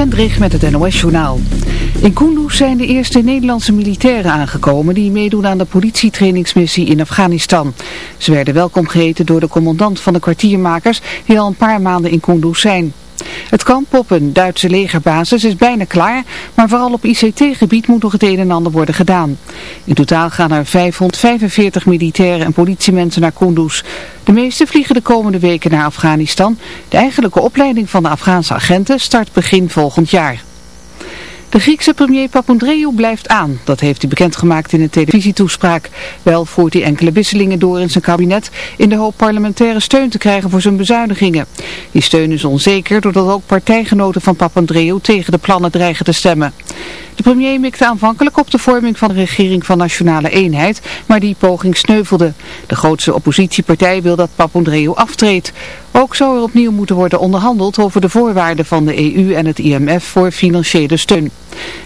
Vendrig met het NOS-journaal. In Kunduz zijn de eerste Nederlandse militairen aangekomen die meedoen aan de politietrainingsmissie in Afghanistan. Ze werden welkom geheten door de commandant van de kwartiermakers die al een paar maanden in Kunduz zijn. Het kamp op een Duitse legerbasis is bijna klaar, maar vooral op ICT-gebied moet nog het een en ander worden gedaan. In totaal gaan er 545 militairen en politiemensen naar Kunduz. De meeste vliegen de komende weken naar Afghanistan. De eigenlijke opleiding van de Afghaanse agenten start begin volgend jaar. De Griekse premier Papandreou blijft aan. Dat heeft hij bekendgemaakt in een televisietoespraak. Wel voert hij enkele wisselingen door in zijn kabinet in de hoop parlementaire steun te krijgen voor zijn bezuinigingen. Die steun is onzeker doordat ook partijgenoten van Papandreou tegen de plannen dreigen te stemmen. De premier mikte aanvankelijk op de vorming van de regering van Nationale Eenheid, maar die poging sneuvelde. De grootste oppositiepartij wil dat Papandreou aftreedt. Ook zou er opnieuw moeten worden onderhandeld over de voorwaarden van de EU en het IMF voor financiële steun.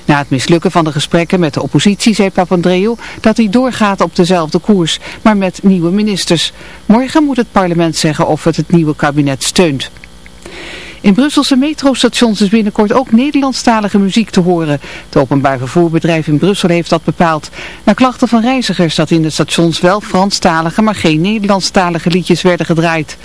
Na het mislukken van de gesprekken met de oppositie zei Papandreou dat hij doorgaat op dezelfde koers, maar met nieuwe ministers. Morgen moet het parlement zeggen of het het nieuwe kabinet steunt. In Brusselse metrostations is binnenkort ook Nederlandstalige muziek te horen. Het openbaar vervoerbedrijf in Brussel heeft dat bepaald. Na klachten van reizigers dat in de stations wel Franstalige, maar geen Nederlandstalige liedjes werden gedraaid.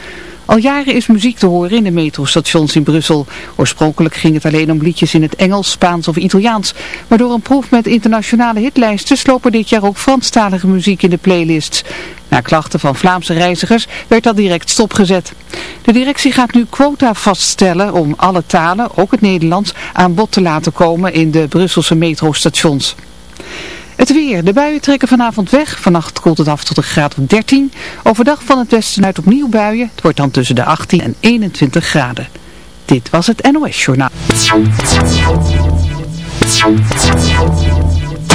Al jaren is muziek te horen in de metrostations in Brussel. Oorspronkelijk ging het alleen om liedjes in het Engels, Spaans of Italiaans. Maar door een proef met internationale hitlijsten slopen dit jaar ook Franstalige muziek in de playlists. Na klachten van Vlaamse reizigers werd dat direct stopgezet. De directie gaat nu quota vaststellen om alle talen, ook het Nederlands, aan bod te laten komen in de Brusselse metrostations. Het weer. De buien trekken vanavond weg. Vannacht koelt het af tot een graad of 13. Overdag van het westen uit opnieuw buien. Het wordt dan tussen de 18 en 21 graden. Dit was het NOS Journaal.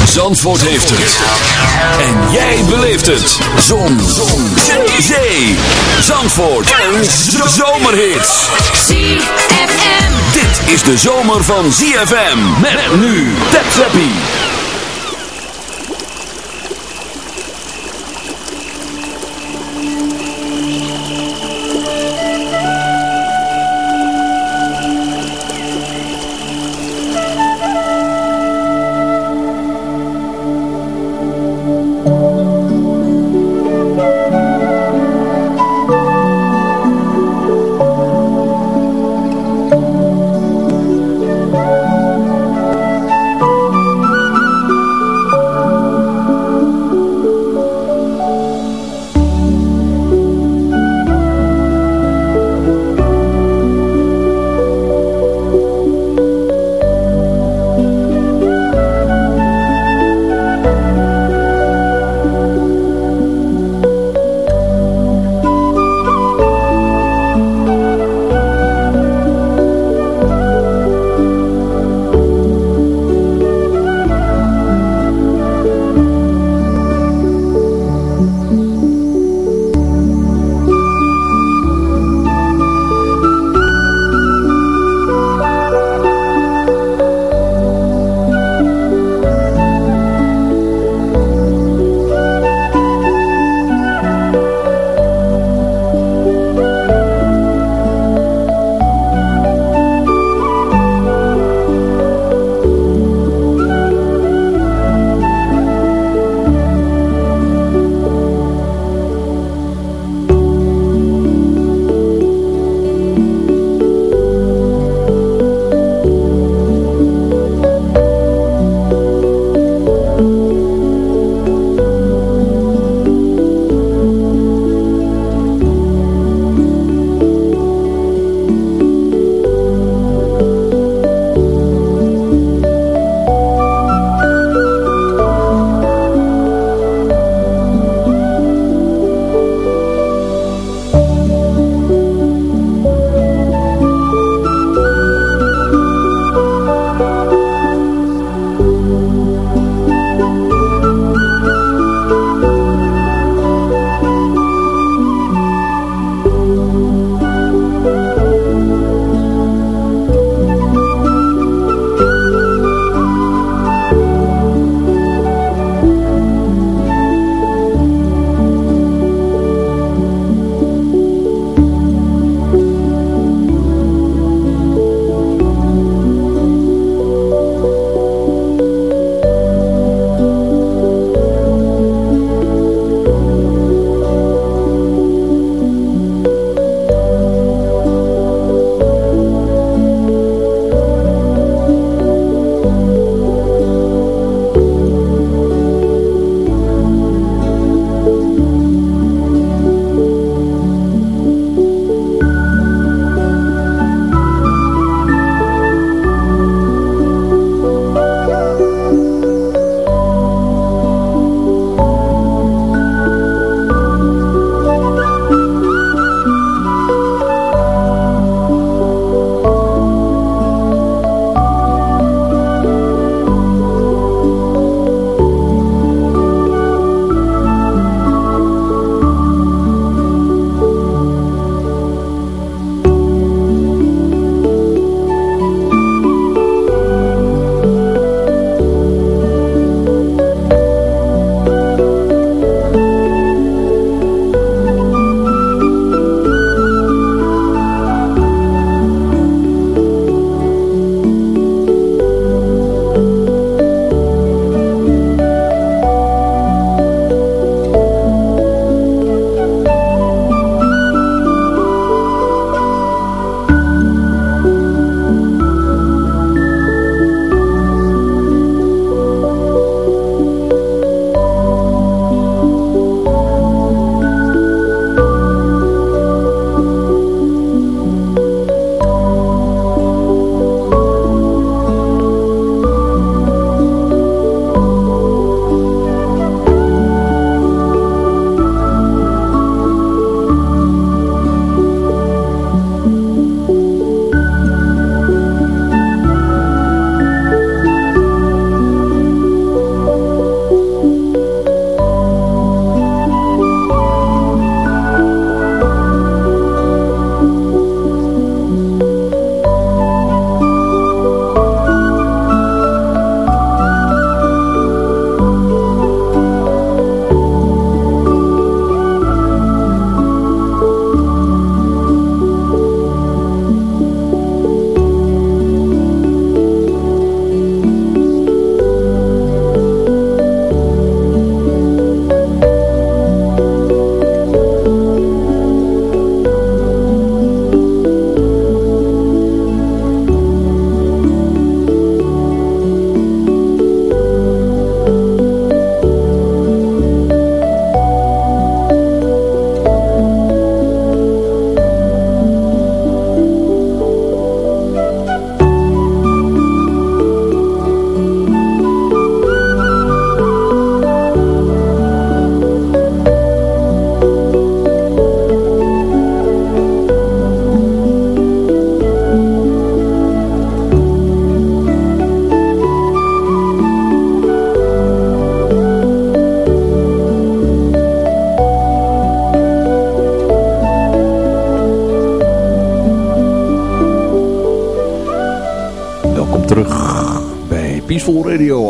Zandvoort heeft het. En jij beleeft het. Zon. Zon. Zee. Zandvoort. En zomerhits. ZFM. Dit is de zomer van ZFM. Met nu. Tap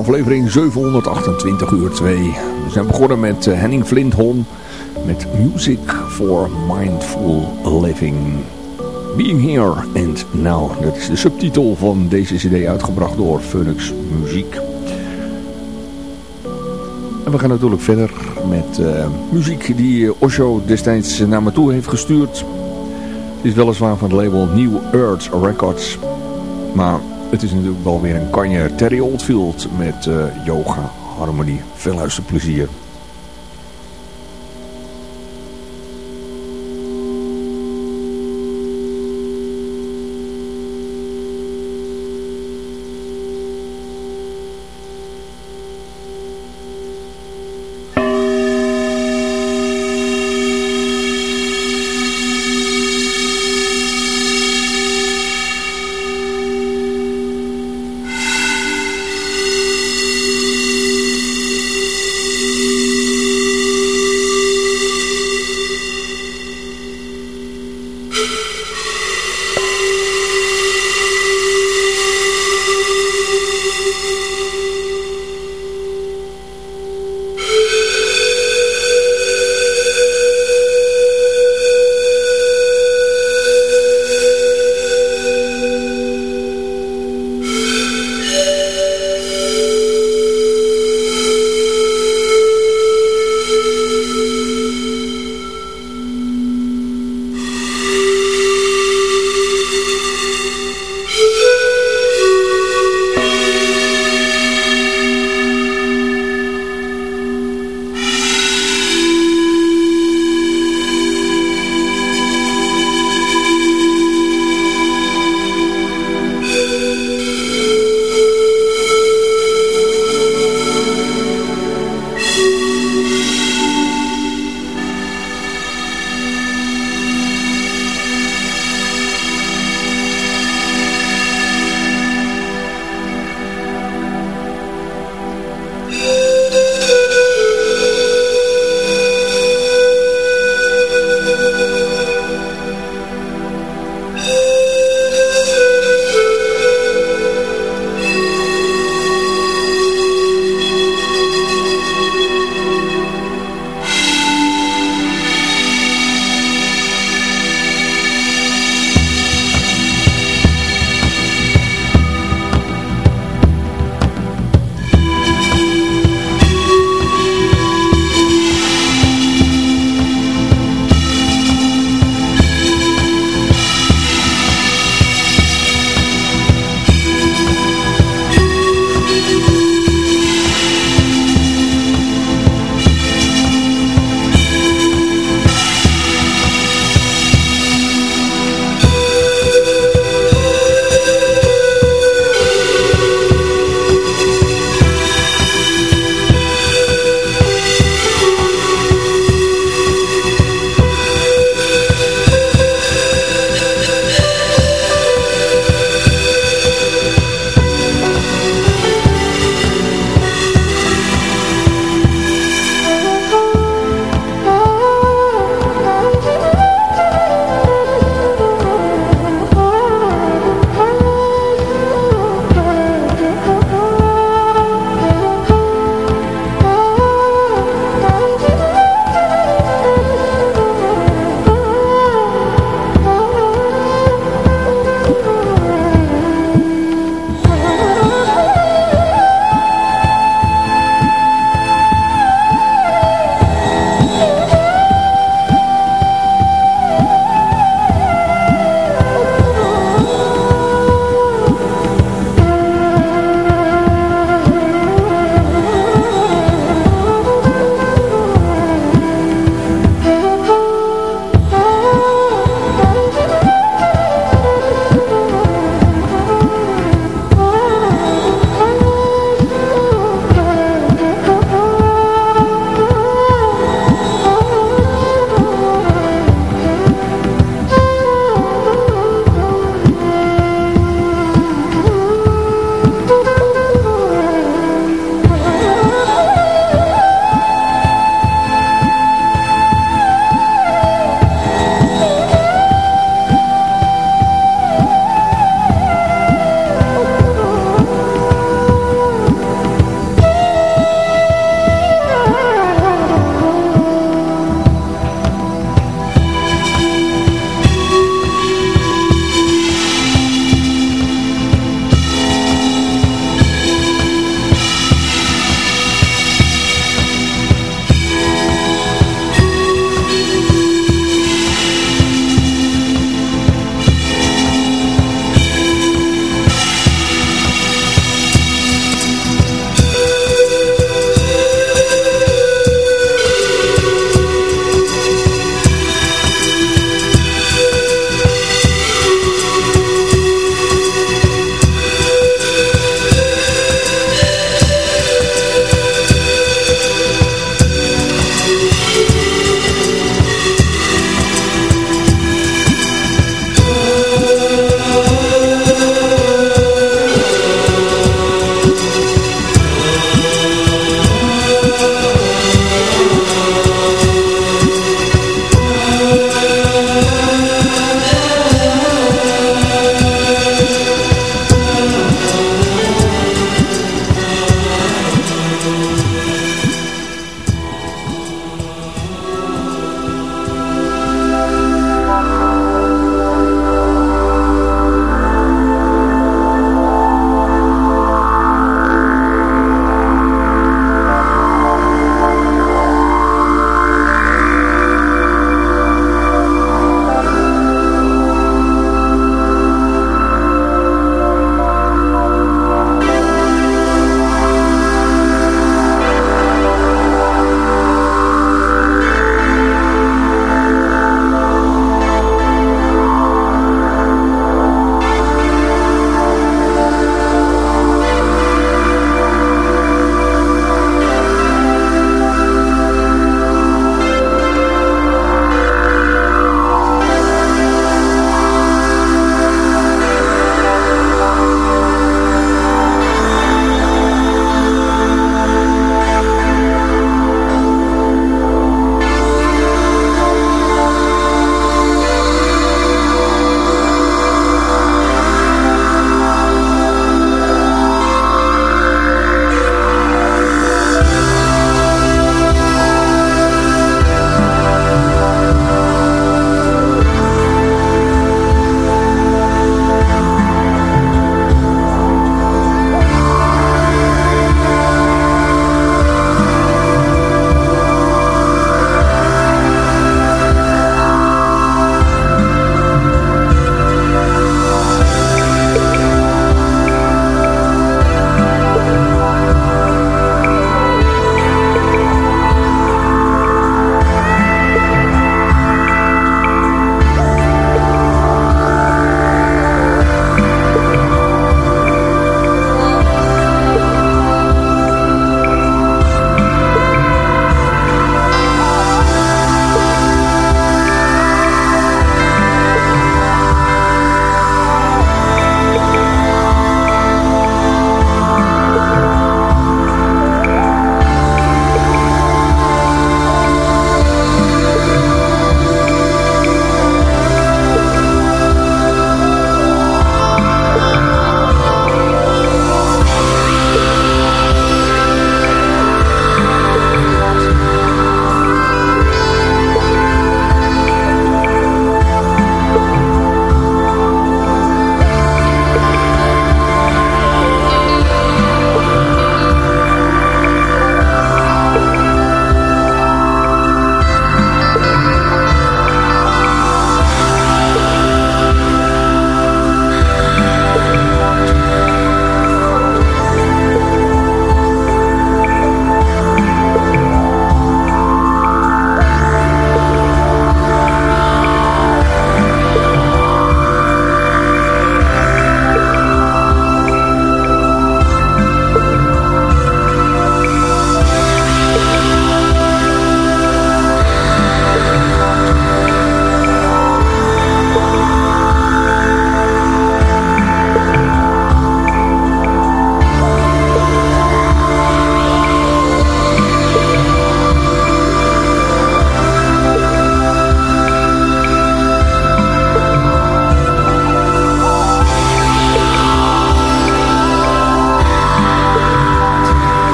aflevering 728 uur 2. We zijn begonnen met eh, Henning Flintholm met Music for Mindful Living. Being Here and Now, dat is de subtitel van deze cd uitgebracht door Phoenix Muziek. En we gaan natuurlijk verder met uh, muziek die Osho destijds naar me toe heeft gestuurd. Het is weliswaar van het label New Earth Records. Maar het is natuurlijk wel weer een kanje Terry Oldfield met uh, yoga, harmonie. Veel luisterplezier.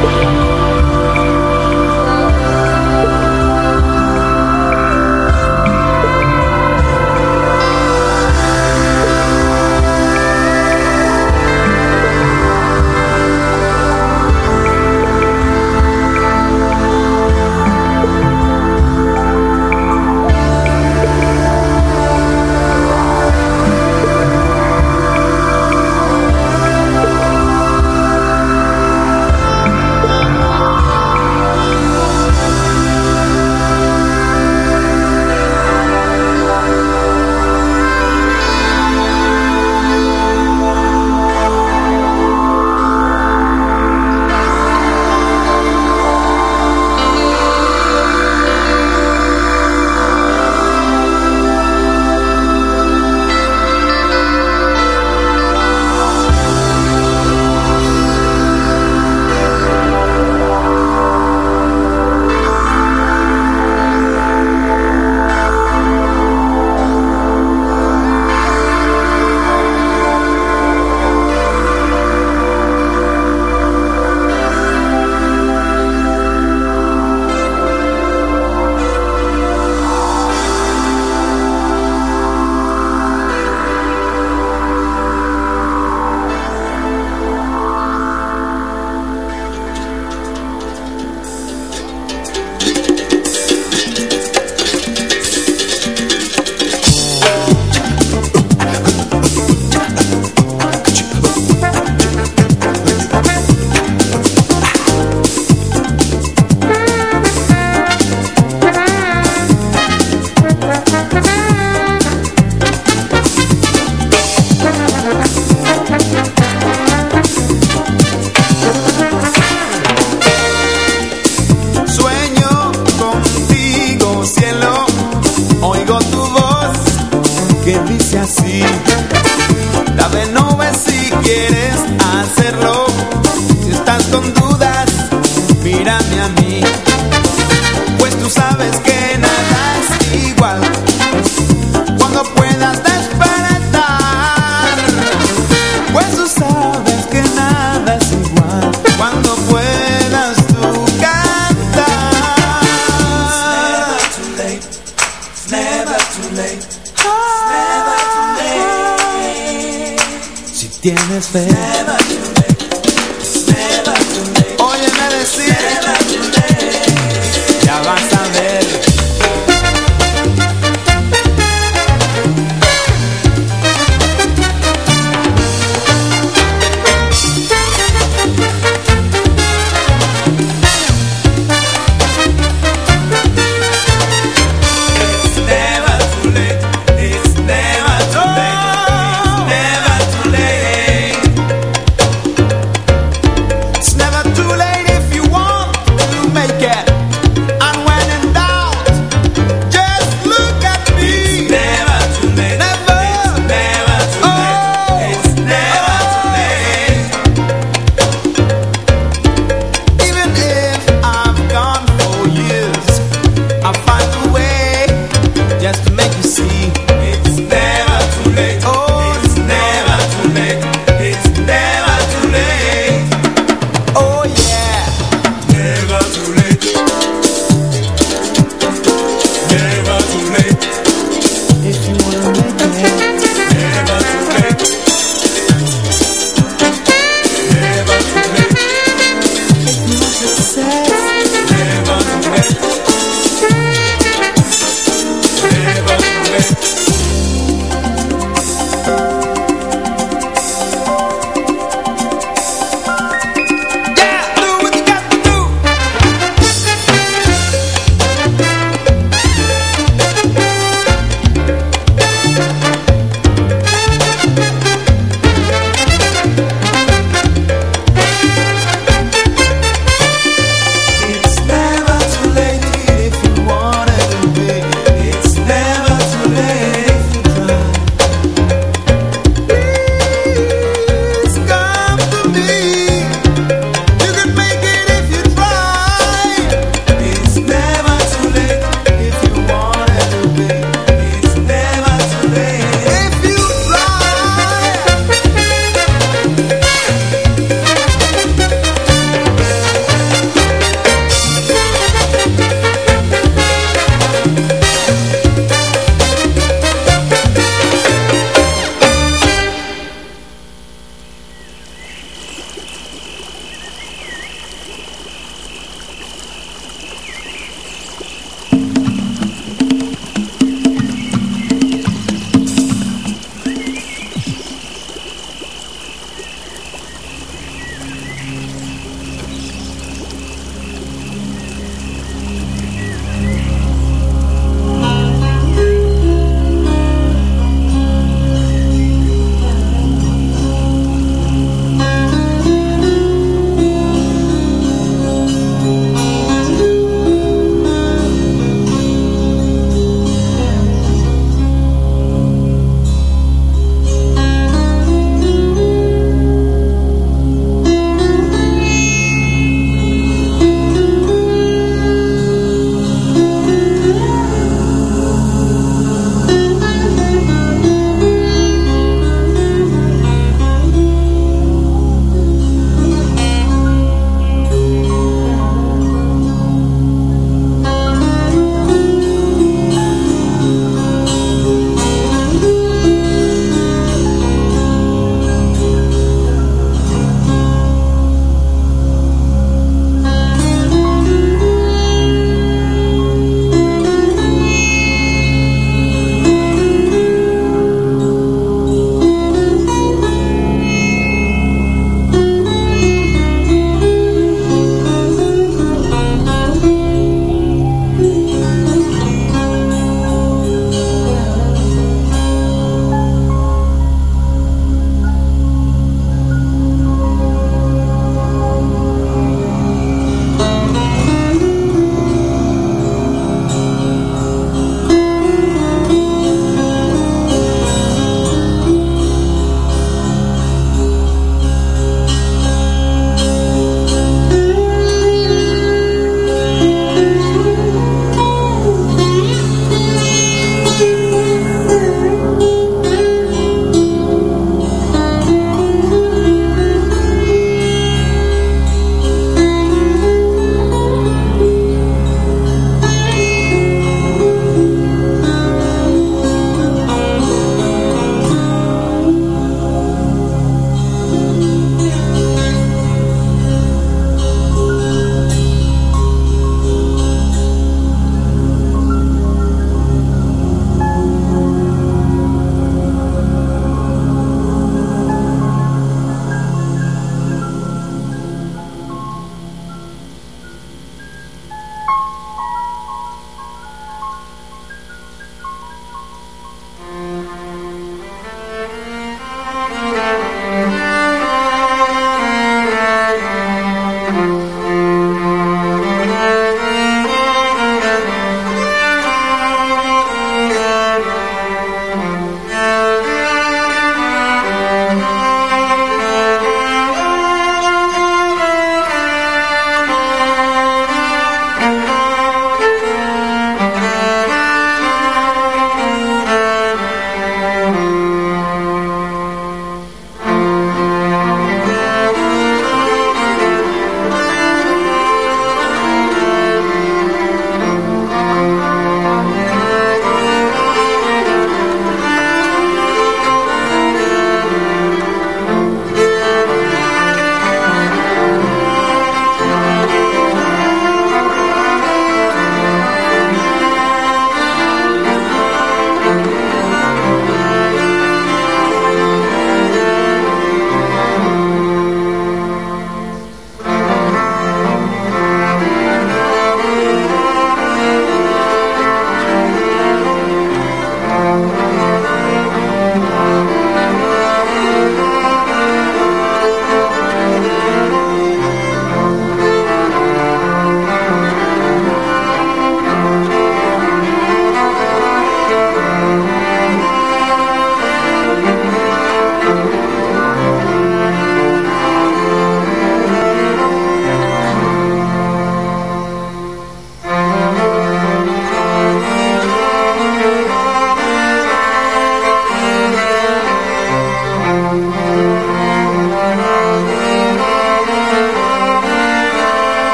Bye.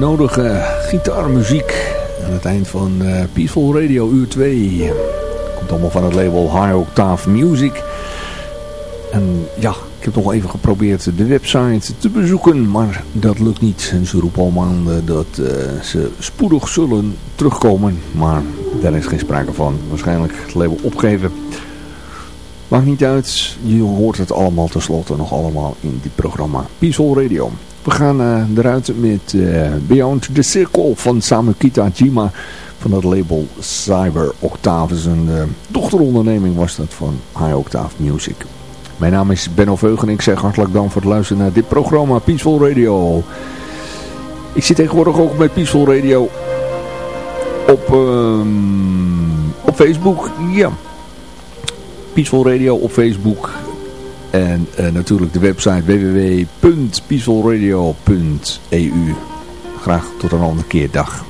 Nodige gitaarmuziek aan het eind van uh, Peaceful Radio uur 2. Komt allemaal van het label High Octave Music. En ja, ik heb nog even geprobeerd de website te bezoeken, maar dat lukt niet. En ze roepen al maanden dat uh, ze spoedig zullen terugkomen, maar daar is geen sprake van. Waarschijnlijk het label opgeven. Maakt niet uit, je hoort het allemaal tenslotte nog allemaal in dit programma Peaceful Radio. We gaan uh, eruit met uh, Beyond the Circle van Samukita Jima van het label Cyber Octave. Een uh, dochteronderneming was dat van High Octave Music. Mijn naam is Benno Veugen en ik zeg hartelijk dank voor het luisteren naar dit programma Peaceful Radio. Ik zit tegenwoordig ook met Peaceful Radio op, um, op Facebook. Ja, Peaceful Radio op Facebook. En uh, natuurlijk de website www.peacefulradio.eu. Graag tot een andere keer. Dag.